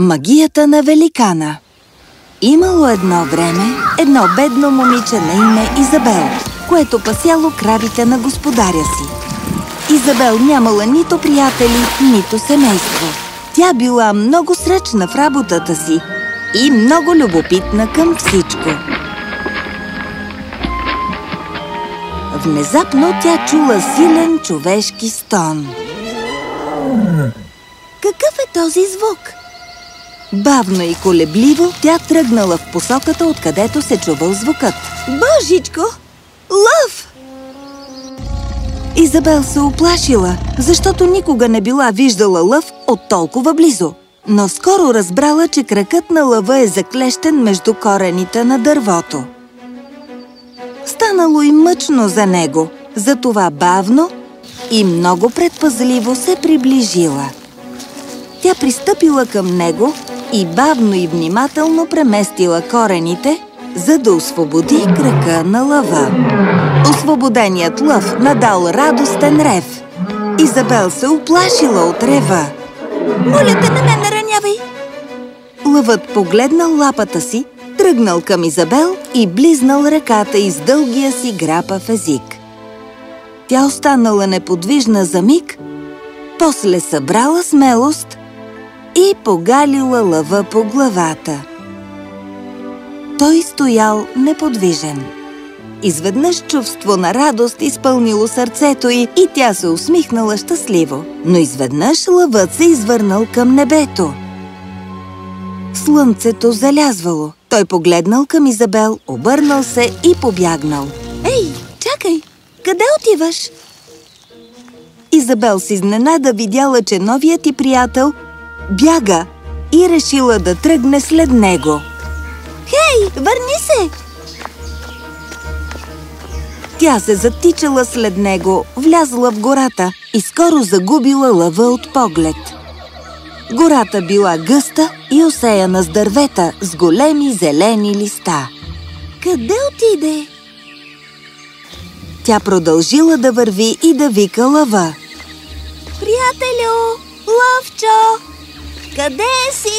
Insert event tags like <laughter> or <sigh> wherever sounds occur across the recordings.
Магията на великана Имало едно време едно бедно момиче на име Изабел, което пасяло кравите на господаря си. Изабел нямала нито приятели, нито семейство. Тя била много сръчна в работата си и много любопитна към всичко. Внезапно тя чула силен човешки стон. Какъв е този звук? Бавно и колебливо тя тръгнала в посоката, откъдето се чувал звукът. Божичко! Лъв! Изабел се оплашила, защото никога не била виждала лъв от толкова близо. Но скоро разбрала, че кракът на лъва е заклещен между корените на дървото. Станало и мъчно за него, затова бавно и много предпазливо се приближила. Тя пристъпила към него и бавно и внимателно преместила корените, за да освободи крака на лъва. Освободеният лъв надал радостен рев. Изабел се оплашила от рева. Моля те, не ме наранявай! Лъвът погледнал лапата си, тръгнал към Изабел и близнал ръката из дългия си грапав език. Тя останала неподвижна за миг, после събрала смелост и погалила лъва по главата. Той стоял неподвижен. Изведнъж чувство на радост изпълнило сърцето й и тя се усмихнала щастливо. Но изведнъж лъвът се извърнал към небето. Слънцето залязвало. Той погледнал към Изабел, обърнал се и побягнал. Ей, чакай! Къде отиваш? Изабел с изненада видяла, че новият ти приятел бяга и решила да тръгне след него. Хей, върни се! Тя се затичала след него, влязла в гората и скоро загубила лъва от поглед. Гората била гъста и осеяна с дървета с големи зелени листа. Къде отиде? Тя продължила да върви и да вика лъва. Приятелю, лъвчо, къде си?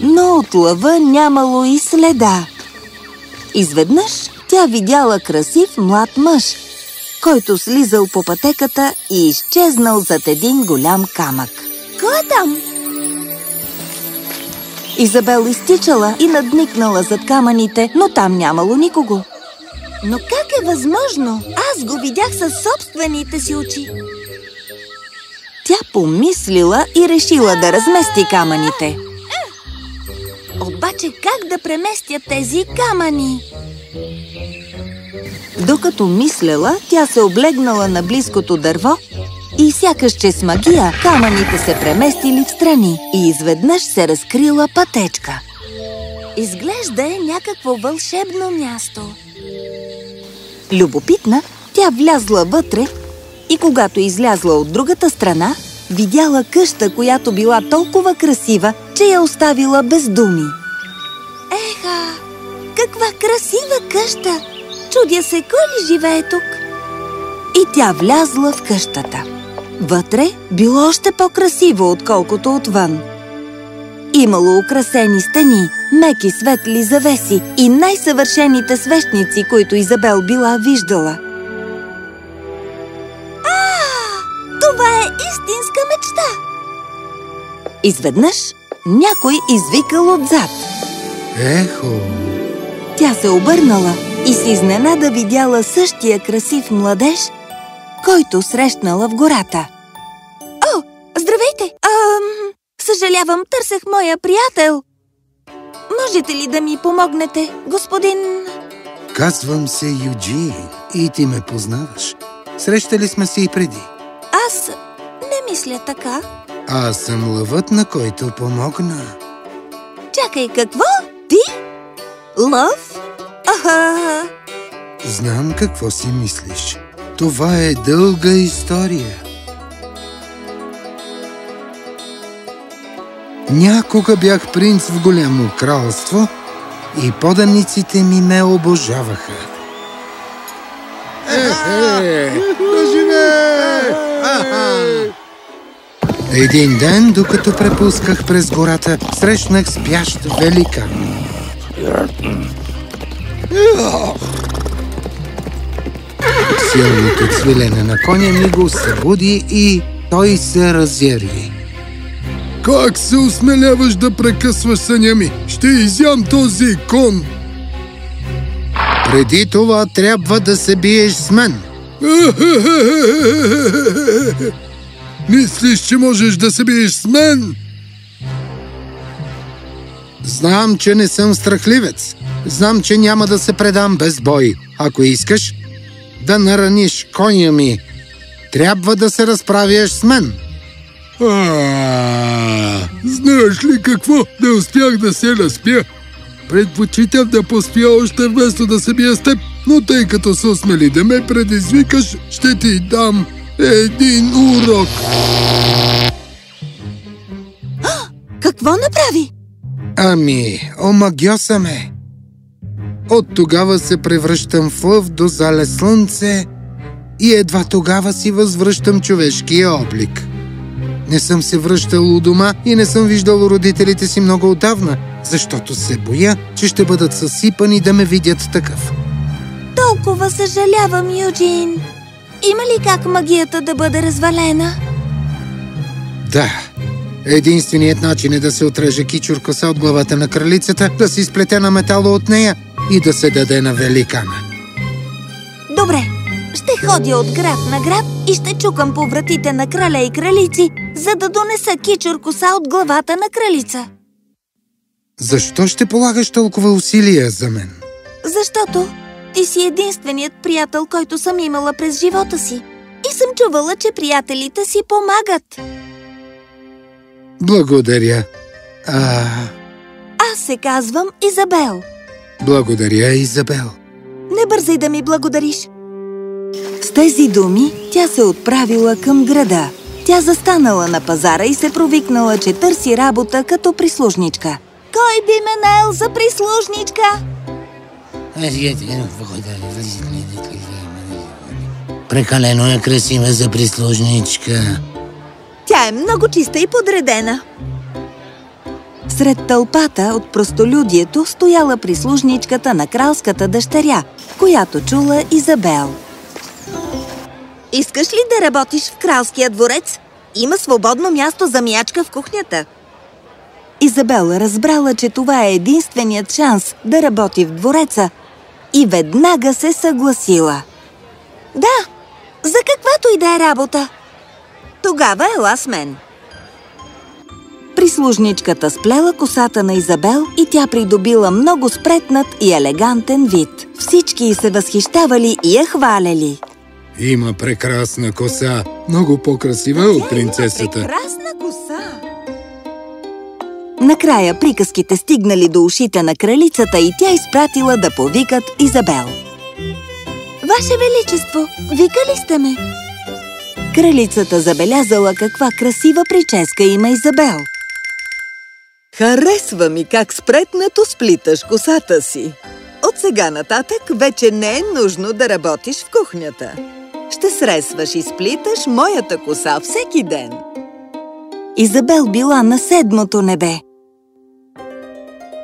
Но от лъва нямало и следа. Изведнъж тя видяла красив млад мъж, който слизал по пътеката и изчезнал зад един голям камък. Кой е там? Изабел изтичала и надникнала зад камъните, но там нямало никого. Но как е възможно? Аз го видях със собствените си очи. Тя помислила и решила да размести камъните. Обаче как да преместя тези камъни? Докато мислела, тя се облегнала на близкото дърво и сякаш че с магия камъните се преместили в страни и изведнъж се разкрила пътечка. Изглежда е някакво вълшебно място. Любопитна, тя влязла вътре и когато излязла от другата страна, видяла къща, която била толкова красива, че я оставила без думи. Еха, каква красива къща! Чудя се, кой ли живее тук? И тя влязла в къщата. Вътре било още по-красиво, отколкото отвън. Имало украсени стени, меки светли завеси и най-съвършените свещници, които Изабел била виждала. Е истинска мечта! Изведнъж някой извикал отзад. Ехо! Тя се обърнала и се изненада видяла същия красив младеж, който срещнала в гората. О, здравейте! Ам, съжалявам, търсех моя приятел. Можете ли да ми помогнете, господин... Казвам се Юджи и ти ме познаваш. Срещали сме се и преди. Аз мисля така. Аз съм лъвът, на който помогна. Чакай, какво? Ти? Лъв? Аха! Знам какво си мислиш. Това е дълга история. Някога бях принц в голямо кралство и поданиците ми ме обожаваха. Е, е, да живее! Един ден, докато препусках през гората, срещнах спящ великан. Силното цвилене на коня ми го събуди и той се разяри. Как се осмеляваш да прекъсваш съня ми? Ще изям този кон! Преди това трябва да се биеш с мен. <laughs> Мислиш, че можеш да се биеш с мен? Знам, че не съм страхливец. Знам, че няма да се предам без бой. Ако искаш да нараниш коня ми, трябва да се разправяш с мен. А, знаеш ли какво? Не успях да се наспя. Предпочитам да поспя още вместо да се бия с теб, но тъй като се осмели да ме предизвикаш, ще ти дам един урок. Какво направи? Ами, омагьоса ме. От тогава се превръщам в лъв до зале слънце и едва тогава си възвръщам човешкия облик. Не съм се връщал у дома и не съм виждал родителите си много отдавна, защото се боя, че ще бъдат съсипани да ме видят такъв. Толкова съжалявам, Юджин. Има ли как магията да бъде развалена? Да. Единственият начин е да се отреже кичур коса от главата на кралицата, да се изплете на метало от нея и да се даде на великана. Добре, ще ходя от град на град и ще чукам по вратите на краля и кралици, за да донеса кичур коса от главата на кралица. Защо ще полагаш толкова усилия за мен? Защото ти си единственият приятел, който съм имала през живота си. И съм чувала, че приятелите си помагат. Благодаря. А... Аз се казвам Изабел. Благодаря, Изабел. Не бързай да ми благодариш. С тези думи тя се отправила към града. Тя застанала на пазара и се провикнала, че търси работа като прислужничка. Кой би ме наел за прислужничка? Прекалено е красива за прислужничка. Тя е много чиста и подредена. Сред тълпата от простолюдието стояла прислужничката на кралската дъщеря, която чула Изабел. Искаш ли да работиш в кралския дворец? Има свободно място за миячка в кухнята. Изабел разбрала, че това е единственият шанс да работи в двореца и веднага се съгласила. Да, за каквато и да е работа. Тогава ела с мен. Прислужничката сплела косата на Изабел и тя придобила много спретнат и елегантен вид. Всички се възхищавали и я хвалели. Има прекрасна коса, много по-красива от принцесата. Прекрасна коса! Накрая приказките стигнали до ушите на кралицата и тя изпратила да повикат Изабел. Ваше Величество, викали сте ме? Кралицата забелязала каква красива прическа има Изабел. Харесва ми как спретнато сплиташ косата си. От сега нататък вече не е нужно да работиш в кухнята. Ще сресваш и сплиташ моята коса всеки ден. Изабел била на седмото небе.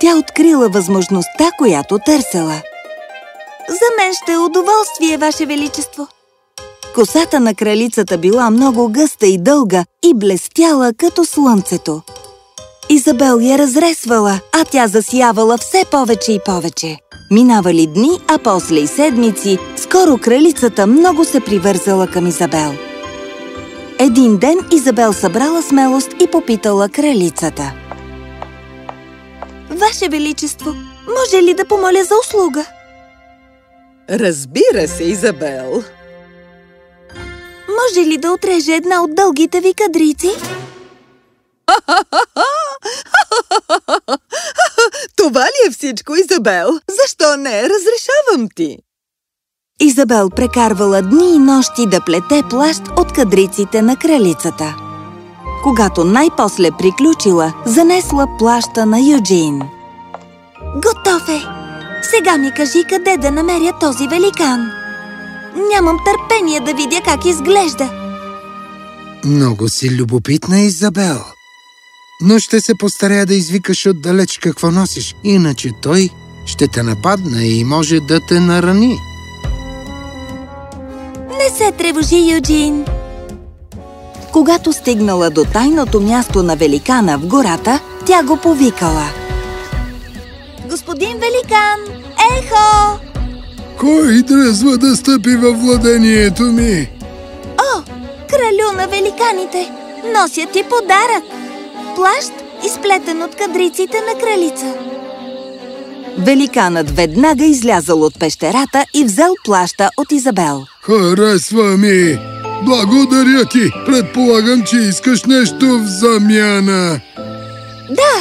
Тя открила възможността, която търсела. За мен ще е удоволствие, Ваше Величество. Косата на кралицата била много гъста и дълга и блестяла като слънцето. Изабел я разресвала, а тя засиявала все повече и повече. Минавали дни, а после и седмици, скоро кралицата много се привързала към Изабел. Един ден Изабел събрала смелост и попитала кралицата. Ваше Величество, може ли да помоля за услуга? Разбира се, Изабел. Може ли да отреже една от дългите ви кадрици? <laughs> Това ли е всичко, Изабел? Защо не? Разрешавам ти. Изабел прекарвала дни и нощи да плете плащ от кадриците на кралицата. Когато най-после приключила, занесла плаща на Юджин. Готов е! Сега ми кажи къде да намеря този великан. Нямам търпение да видя как изглежда. Много си любопитна, Изабел. Но ще се постаря да извикаш отдалеч какво носиш, иначе той ще те нападне и може да те нарани. Не се тревожи, Юджин! Когато стигнала до тайното място на великана в гората, тя го повикала. Господин великан! Ехо! Кой дръзва да стъпи във владението ми? О, кралю на великаните! Нося ти подарък! Плащ, изплетен от кадриците на кралица. Великанът веднага излязъл от пещерата и взел плаща от Изабел. Харесва ми! Благодаря ти! Предполагам, че искаш нещо в замяна. Да,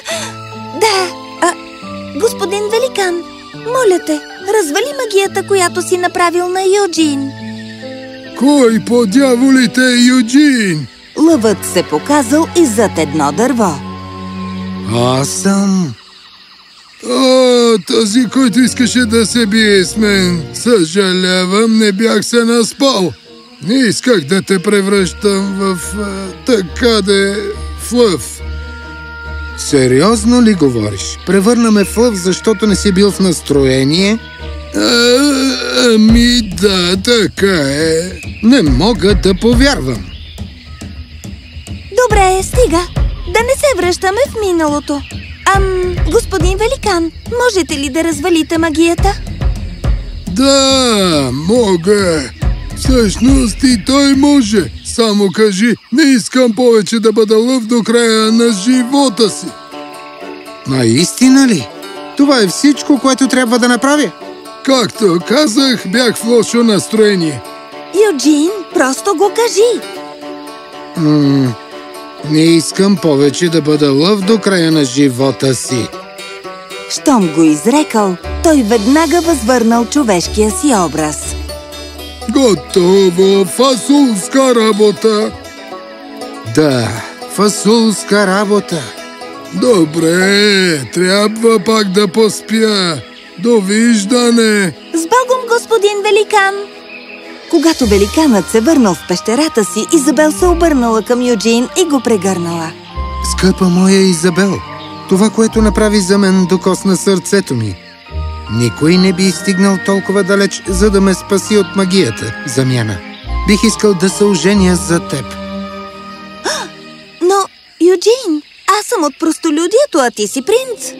<laughs> да. А, господин Великан, моля те, развали магията, която си направил на Юджин. Кой по дяволите е Юджин? Лъвът се показал и зад едно дърво. Аз съм... О, този, който искаше да се бие с мен. Съжалявам, не бях се наспал. Не исках да те превръщам в... А, така де... в лъв. Сериозно ли говориш? Превърна ме в лъв, защото не си бил в настроение? А, ами да, така е. Не мога да повярвам. Добре, стига. Да не се връщаме в миналото. Ам, господин Великан, можете ли да развалите магията? Да, мога. Всъщност и той може. Само кажи, не искам повече да бъда лъв до края на живота си. Наистина ли? Това е всичко, което трябва да направя. Както казах, бях в лошо настроение. Юджин, просто го кажи. М не искам повече да бъда лъв до края на живота си. Щом го изрекал, той веднага възвърнал човешкия си образ. Готово, фасулска работа. Да, фасулска работа. Добре, трябва пак да поспя. Довиждане! С Богом, господин Великан! Когато великанът се върнал в пещерата си, Изабел се обърнала към Юджин и го прегърнала. Скъпа моя Изабел, това, което направи за мен, докосна сърцето ми. Никой не би стигнал толкова далеч, за да ме спаси от магията, замяна. Бих искал да се оженя за теб. Но, Юджин, аз съм от простолюдието, а ти си принц.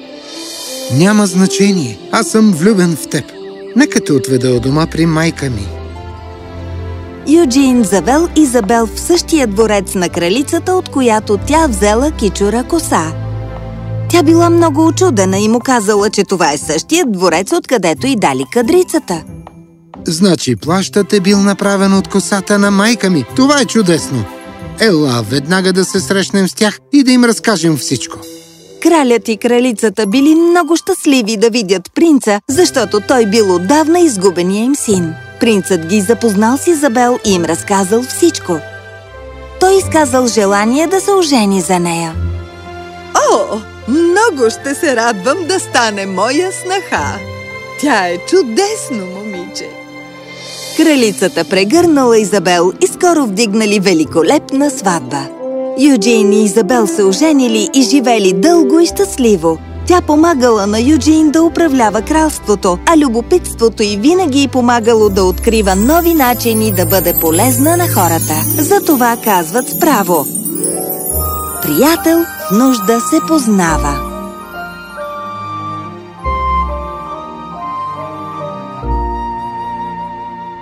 Няма значение. Аз съм влюбен в теб. Нека те отведа от дома при майка ми. Юджин завел Изабел в същия дворец на кралицата, от която тя взела кичура коса. Тя била много очудена и му казала, че това е същия дворец, откъдето и дали кадрицата. Значи плащът е бил направен от косата на майка ми. Това е чудесно. Ела, веднага да се срещнем с тях и да им разкажем всичко. Кралят и кралицата били много щастливи да видят принца, защото той бил отдавна изгубения им син. Принцът ги запознал с Изабел и им разказал всичко. Той изказал желание да се ожени за нея. О, много ще се радвам да стане моя снаха. Тя е чудесно момиче. Кралицата прегърнала Изабел и скоро вдигнали великолепна сватба. Юджин и Изабел се оженили и живели дълго и щастливо. Тя помагала на Юджин да управлява кралството, а любопитството й винаги й помагало да открива нови начини да бъде полезна на хората. Затова казват справо. Приятел нужда се познава.